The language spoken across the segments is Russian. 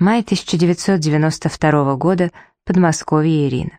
Май 1992 года, Подмосковье, Ирина.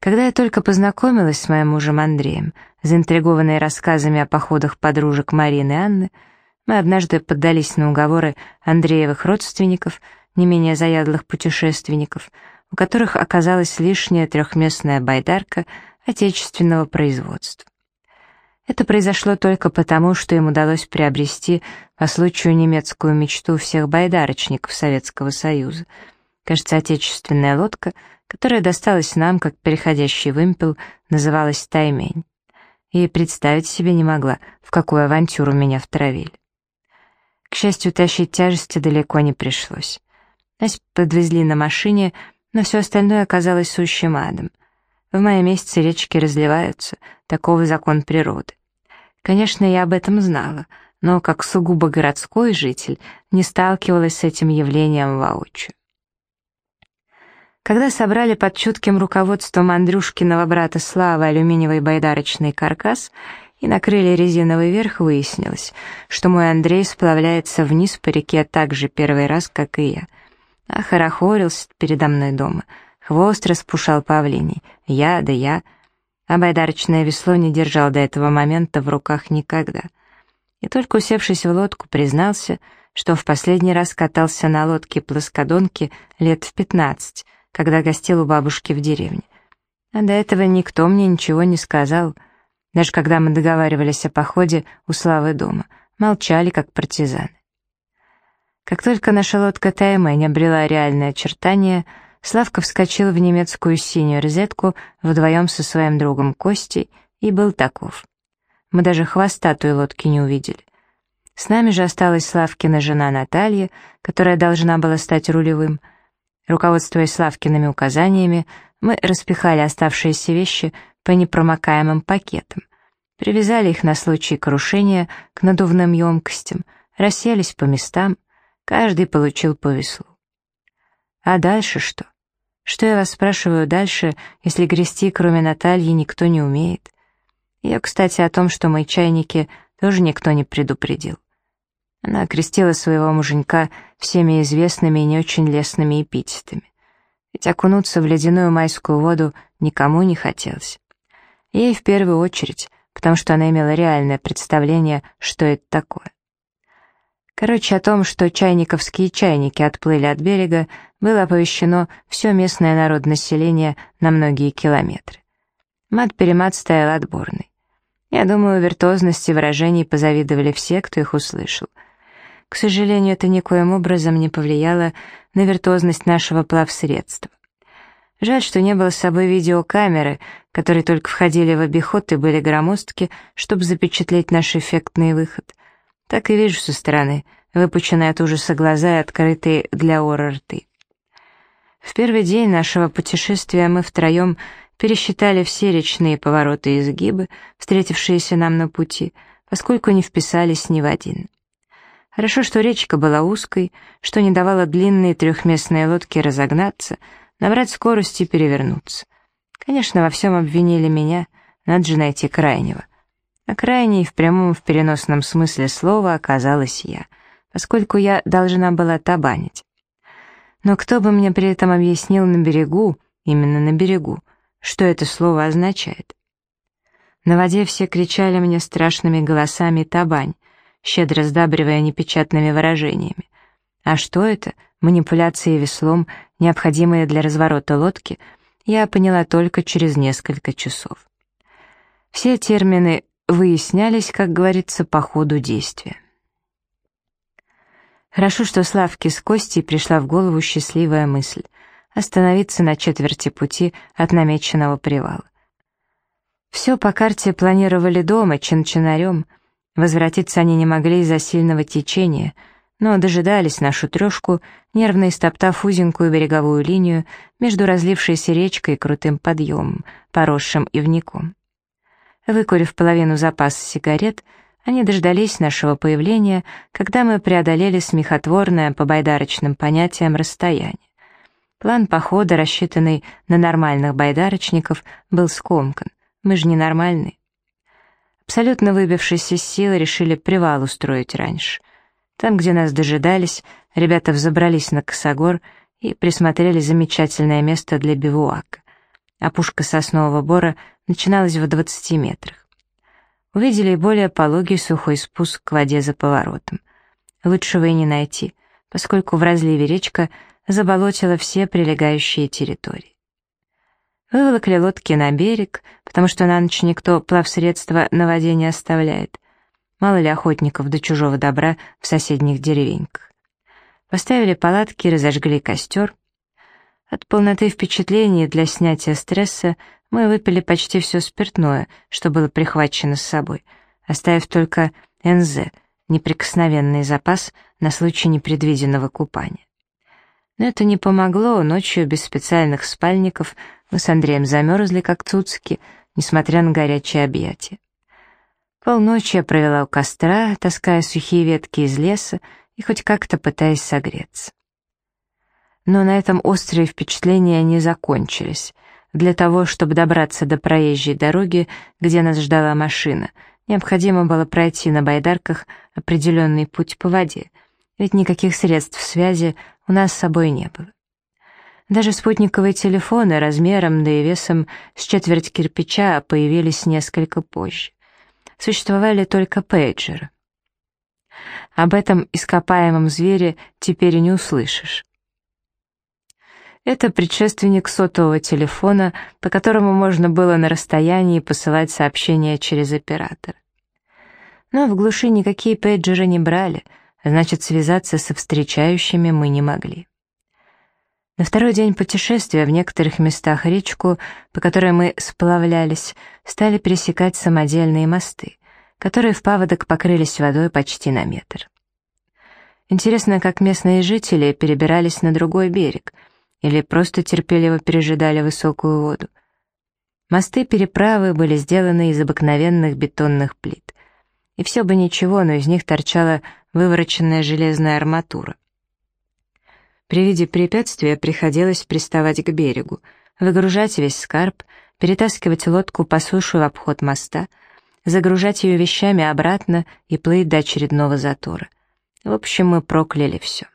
Когда я только познакомилась с моим мужем Андреем, заинтригованные рассказами о походах подружек Марины и Анны, мы однажды поддались на уговоры Андреевых родственников, не менее заядлых путешественников, у которых оказалась лишняя трехместная байдарка отечественного производства. Это произошло только потому, что им удалось приобрести по случаю немецкую мечту всех байдарочников Советского Союза. Кажется, отечественная лодка, которая досталась нам, как переходящий вымпел, называлась «Таймень». И представить себе не могла, в какую авантюру меня втравили. К счастью, тащить тяжести далеко не пришлось. Нас подвезли на машине, но все остальное оказалось сущим адом — в мае месяце речки разливаются, таков закон природы. Конечно, я об этом знала, но как сугубо городской житель не сталкивалась с этим явлением воочию. Когда собрали под чутким руководством Андрюшкиного брата Славы алюминиевый байдарочный каркас и накрыли резиновый верх, выяснилось, что мой Андрей сплавляется вниз по реке так же первый раз, как и я. А хорохорился передо мной дома — Хвост распушал павлиний. Я, да я. А байдарочное весло не держал до этого момента в руках никогда. И только усевшись в лодку, признался, что в последний раз катался на лодке-плоскодонке лет в пятнадцать, когда гостил у бабушки в деревне. А до этого никто мне ничего не сказал. Даже когда мы договаривались о походе у Славы дома, молчали, как партизаны. Как только наша лодка Таймэнь обрела реальное очертание — Славка вскочил в немецкую синюю розетку вдвоем со своим другом Костей и был таков. Мы даже хвоста той лодки не увидели. С нами же осталась Славкина жена Наталья, которая должна была стать рулевым. Руководствуясь Славкиными указаниями, мы распихали оставшиеся вещи по непромокаемым пакетам, привязали их на случай крушения к надувным емкостям, расселись по местам, каждый получил по веслу. А дальше что? Что я вас спрашиваю дальше, если грести, кроме Натальи, никто не умеет? Ее, кстати, о том, что мои чайники, тоже никто не предупредил. Она окрестила своего муженька всеми известными и не очень лестными эпитетами. Ведь окунуться в ледяную майскую воду никому не хотелось. Ей в первую очередь, потому что она имела реальное представление, что это такое. Короче, о том, что чайниковские чайники отплыли от берега, было оповещено все местное народонаселение на многие километры. Мат-перемат стоял отборный. Я думаю, виртуозности выражений позавидовали все, кто их услышал. К сожалению, это никоим образом не повлияло на виртуозность нашего плавсредства. Жаль, что не было с собой видеокамеры, которые только входили в обиход и были громоздки, чтобы запечатлеть наш эффектный выход — так и вижу со стороны, выпученные от ужаса глаза и открытые для ора рты. В первый день нашего путешествия мы втроем пересчитали все речные повороты и изгибы, встретившиеся нам на пути, поскольку не вписались ни в один. Хорошо, что речка была узкой, что не давала длинной трехместной лодке разогнаться, набрать скорость и перевернуться. Конечно, во всем обвинили меня, надо же найти крайнего а крайней в прямом и в переносном смысле слова оказалась я, поскольку я должна была табанить. Но кто бы мне при этом объяснил на берегу, именно на берегу, что это слово означает? На воде все кричали мне страшными голосами «табань», щедро сдабривая непечатными выражениями. А что это, манипуляции веслом, необходимые для разворота лодки, я поняла только через несколько часов. Все термины выяснялись, как говорится, по ходу действия. Хорошо, что Славке с Костей пришла в голову счастливая мысль — остановиться на четверти пути от намеченного привала. Все по карте планировали дома, чин-чинарем. Возвратиться они не могли из-за сильного течения, но дожидались нашу трешку, нервно истоптав узенькую береговую линию между разлившейся речкой и крутым подъемом, поросшим ивником. Выкурив половину запаса сигарет, они дождались нашего появления, когда мы преодолели смехотворное по байдарочным понятиям расстояние. План похода, рассчитанный на нормальных байдарочников, был скомкан. Мы же ненормальные. Абсолютно выбившись из силы, решили привал устроить раньше. Там, где нас дожидались, ребята взобрались на косогор и присмотрели замечательное место для бивуака. Опушка соснового бора начиналась в 20 метрах. Увидели и более пологий сухой спуск к воде за поворотом. Лучшего и не найти, поскольку в разливе речка заболотила все прилегающие территории. Выволокли лодки на берег, потому что на ночь никто плавсредства на воде не оставляет. Мало ли охотников до чужого добра в соседних деревеньках. Поставили палатки, разожгли костер. От полноты впечатлений для снятия стресса мы выпили почти все спиртное, что было прихвачено с собой, оставив только НЗ, неприкосновенный запас на случай непредвиденного купания. Но это не помогло, ночью без специальных спальников мы с Андреем замерзли, как цуцики, несмотря на горячие объятия. Полночи я провела у костра, таская сухие ветки из леса и хоть как-то пытаясь согреться. Но на этом острые впечатления не закончились. Для того, чтобы добраться до проезжей дороги, где нас ждала машина, необходимо было пройти на байдарках определенный путь по воде, ведь никаких средств связи у нас с собой не было. Даже спутниковые телефоны размером да и весом с четверть кирпича появились несколько позже. Существовали только пейджеры. Об этом ископаемом звере теперь и не услышишь. Это предшественник сотового телефона, по которому можно было на расстоянии посылать сообщения через оператор. Но в глуши никакие пейджеры не брали, значит, связаться со встречающими мы не могли. На второй день путешествия в некоторых местах речку, по которой мы сплавлялись, стали пересекать самодельные мосты, которые в паводок покрылись водой почти на метр. Интересно, как местные жители перебирались на другой берег — или просто терпеливо пережидали высокую воду. Мосты-переправы были сделаны из обыкновенных бетонных плит. И все бы ничего, но из них торчала вывороченная железная арматура. При виде препятствия приходилось приставать к берегу, выгружать весь скарб, перетаскивать лодку по суше в обход моста, загружать ее вещами обратно и плыть до очередного затора. В общем, мы прокляли все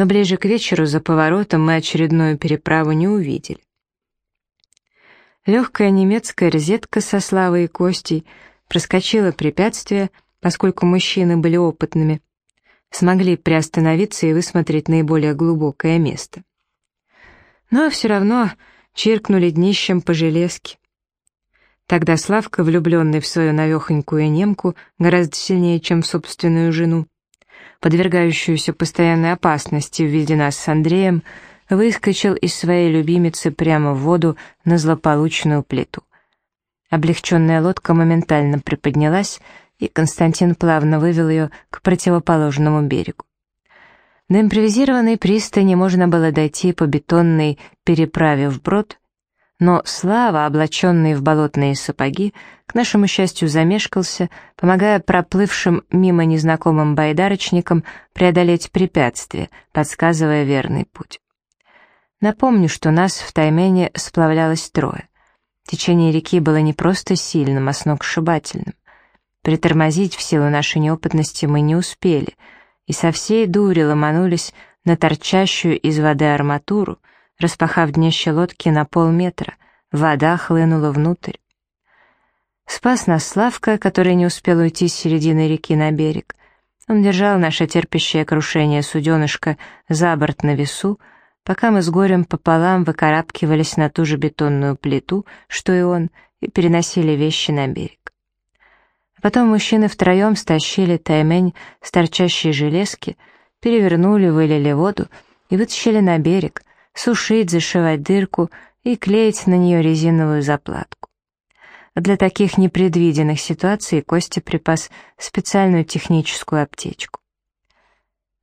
но ближе к вечеру за поворотом мы очередную переправу не увидели. Легкая немецкая розетка со Славой и Костей проскочила препятствие, поскольку мужчины были опытными, смогли приостановиться и высмотреть наиболее глубокое место. Но все равно чиркнули днищем по железке. Тогда Славка, влюбленный в свою навехонькую немку, гораздо сильнее, чем в собственную жену, подвергающуюся постоянной опасности в виде нас с Андреем, выскочил из своей любимицы прямо в воду на злополучную плиту. Облегченная лодка моментально приподнялась, и Константин плавно вывел ее к противоположному берегу. До импровизированной пристани можно было дойти по бетонной переправе вброд, но Слава, облаченный в болотные сапоги, к нашему счастью замешкался, помогая проплывшим мимо незнакомым байдарочникам преодолеть препятствие, подсказывая верный путь. Напомню, что нас в Таймене сплавлялось трое. Течение реки было не просто сильным, а сногсшибательным. Притормозить в силу нашей неопытности мы не успели, и со всей дури ломанулись на торчащую из воды арматуру, распахав днище лодки на полметра, вода хлынула внутрь. Спас нас Славка, который не успел уйти с середины реки на берег. Он держал наше терпящее крушение суденышко за борт на весу, пока мы с горем пополам выкарабкивались на ту же бетонную плиту, что и он, и переносили вещи на берег. Потом мужчины втроем стащили таймень с торчащей железки, перевернули, вылили воду и вытащили на берег, сушить, зашивать дырку и клеить на нее резиновую заплатку. Для таких непредвиденных ситуаций Костя припас специальную техническую аптечку.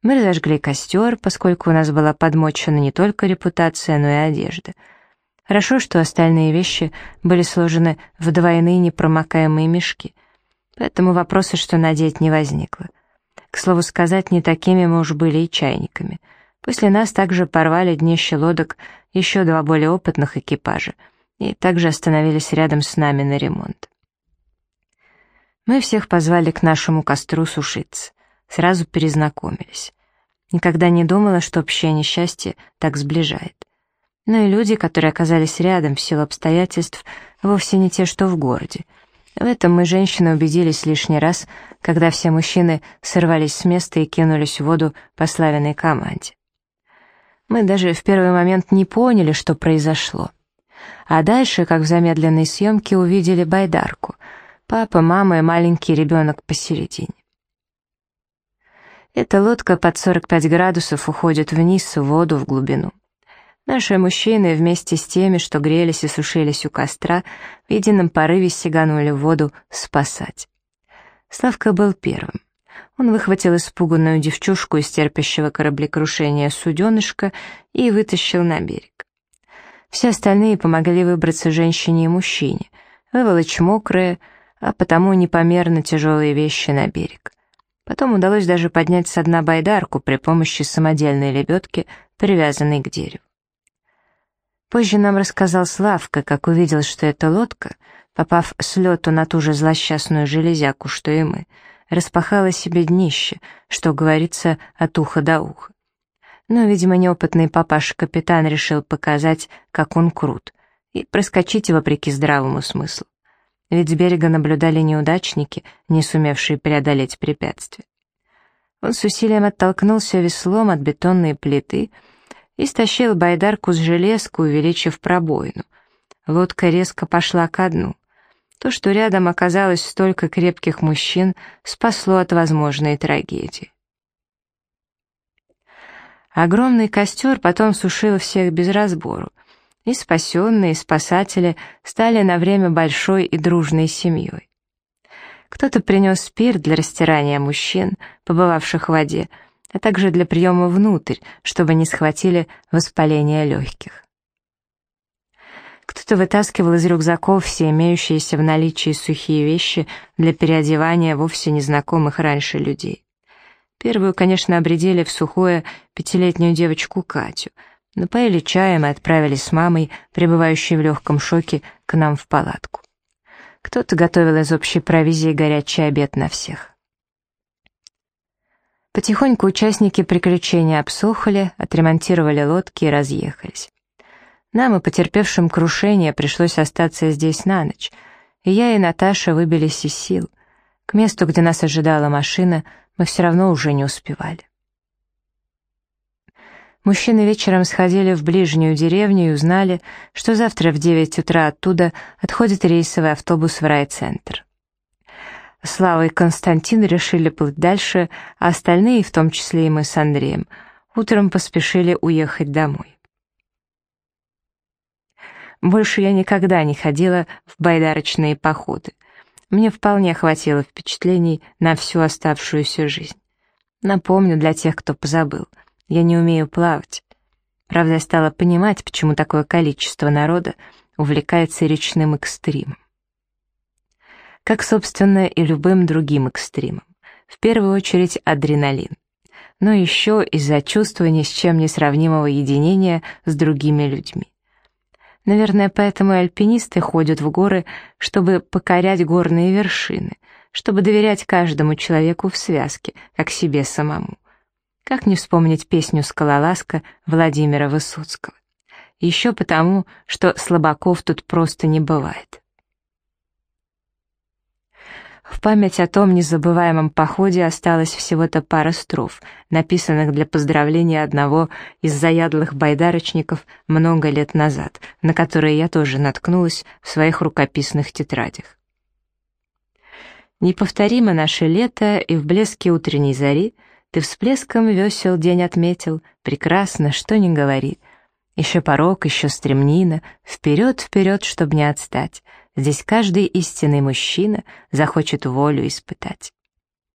Мы разожгли костер, поскольку у нас была подмочена не только репутация, но и одежда. Хорошо, что остальные вещи были сложены в двойные непромокаемые мешки, поэтому вопроса, что надеть, не возникло. К слову сказать, не такими мы уж были и чайниками — После нас также порвали днище лодок еще два более опытных экипажа и также остановились рядом с нами на ремонт. Мы всех позвали к нашему костру сушиться. сразу перезнакомились. Никогда не думала, что общее несчастье так сближает. Но и люди, которые оказались рядом в силу обстоятельств, вовсе не те, что в городе. В этом мы, женщины, убедились лишний раз, когда все мужчины сорвались с места и кинулись в воду по славянной команде. Мы даже в первый момент не поняли, что произошло. А дальше, как в замедленной съемке, увидели байдарку. Папа, мама и маленький ребенок посередине. Эта лодка под 45 градусов уходит вниз в воду в глубину. Наши мужчины вместе с теми, что грелись и сушились у костра, в едином порыве сиганули в воду спасать. Славка был первым. Он выхватил испуганную девчушку из терпящего кораблекрушения суденышка и вытащил на берег. Все остальные помогли выбраться женщине и мужчине, выволочь мокрые, а потому непомерно тяжелые вещи на берег. Потом удалось даже поднять со дна байдарку при помощи самодельной лебедки, привязанной к дереву. Позже нам рассказал Славка, как увидел, что эта лодка, попав с лету на ту же злосчастную железяку, что и мы, распахала себе днище, что говорится от уха до уха. Но, видимо, неопытный папаша-капитан решил показать, как он крут, и проскочить вопреки здравому смыслу. Ведь с берега наблюдали неудачники, не сумевшие преодолеть препятствие. Он с усилием оттолкнулся веслом от бетонной плиты — и стащил байдарку с железку, увеличив пробоину. Лодка резко пошла ко дну. То, что рядом оказалось столько крепких мужчин, спасло от возможной трагедии. Огромный костер потом сушил всех без разбору, и спасенные, и спасатели стали на время большой и дружной семьей. Кто-то принес спирт для растирания мужчин, побывавших в воде, а также для приема внутрь, чтобы не схватили воспаление легких. Кто-то вытаскивал из рюкзаков все имеющиеся в наличии сухие вещи для переодевания вовсе незнакомых раньше людей. Первую, конечно, обредили в сухое пятилетнюю девочку Катю, напоили чаем и отправились с мамой, пребывающей в легком шоке, к нам в палатку. Кто-то готовил из общей провизии горячий обед на всех. Потихоньку участники приключения обсохли, отремонтировали лодки и разъехались. Нам и потерпевшим крушение пришлось остаться здесь на ночь, и я и Наташа выбились из сил. К месту, где нас ожидала машина, мы все равно уже не успевали. Мужчины вечером сходили в ближнюю деревню и узнали, что завтра в 9 утра оттуда отходит рейсовый автобус в райцентр. Слава и Константин решили плыть дальше, а остальные, в том числе и мы с Андреем, утром поспешили уехать домой. Больше я никогда не ходила в байдарочные походы. Мне вполне хватило впечатлений на всю оставшуюся жизнь. Напомню для тех, кто позабыл, я не умею плавать. Правда, я стала понимать, почему такое количество народа увлекается речным экстримом как, собственно, и любым другим экстримом. В первую очередь адреналин. Но еще из-за чувства ни с чем не сравнимого единения с другими людьми. Наверное, поэтому и альпинисты ходят в горы, чтобы покорять горные вершины, чтобы доверять каждому человеку в связке, как себе самому. Как не вспомнить песню «Скалолазка» Владимира Высоцкого? Еще потому, что слабаков тут просто не бывает. В память о том незабываемом походе осталось всего-то пара строф, написанных для поздравления одного из заядлых байдарочников много лет назад, на которые я тоже наткнулась в своих рукописных тетрадях. Неповторимо наше лето, и в блеске утренней зари ты всплеском весел день отметил, прекрасно, что ни говори. Еще порог, еще стремнина, вперед, вперед, чтоб не отстать — Здесь каждый истинный мужчина захочет волю испытать.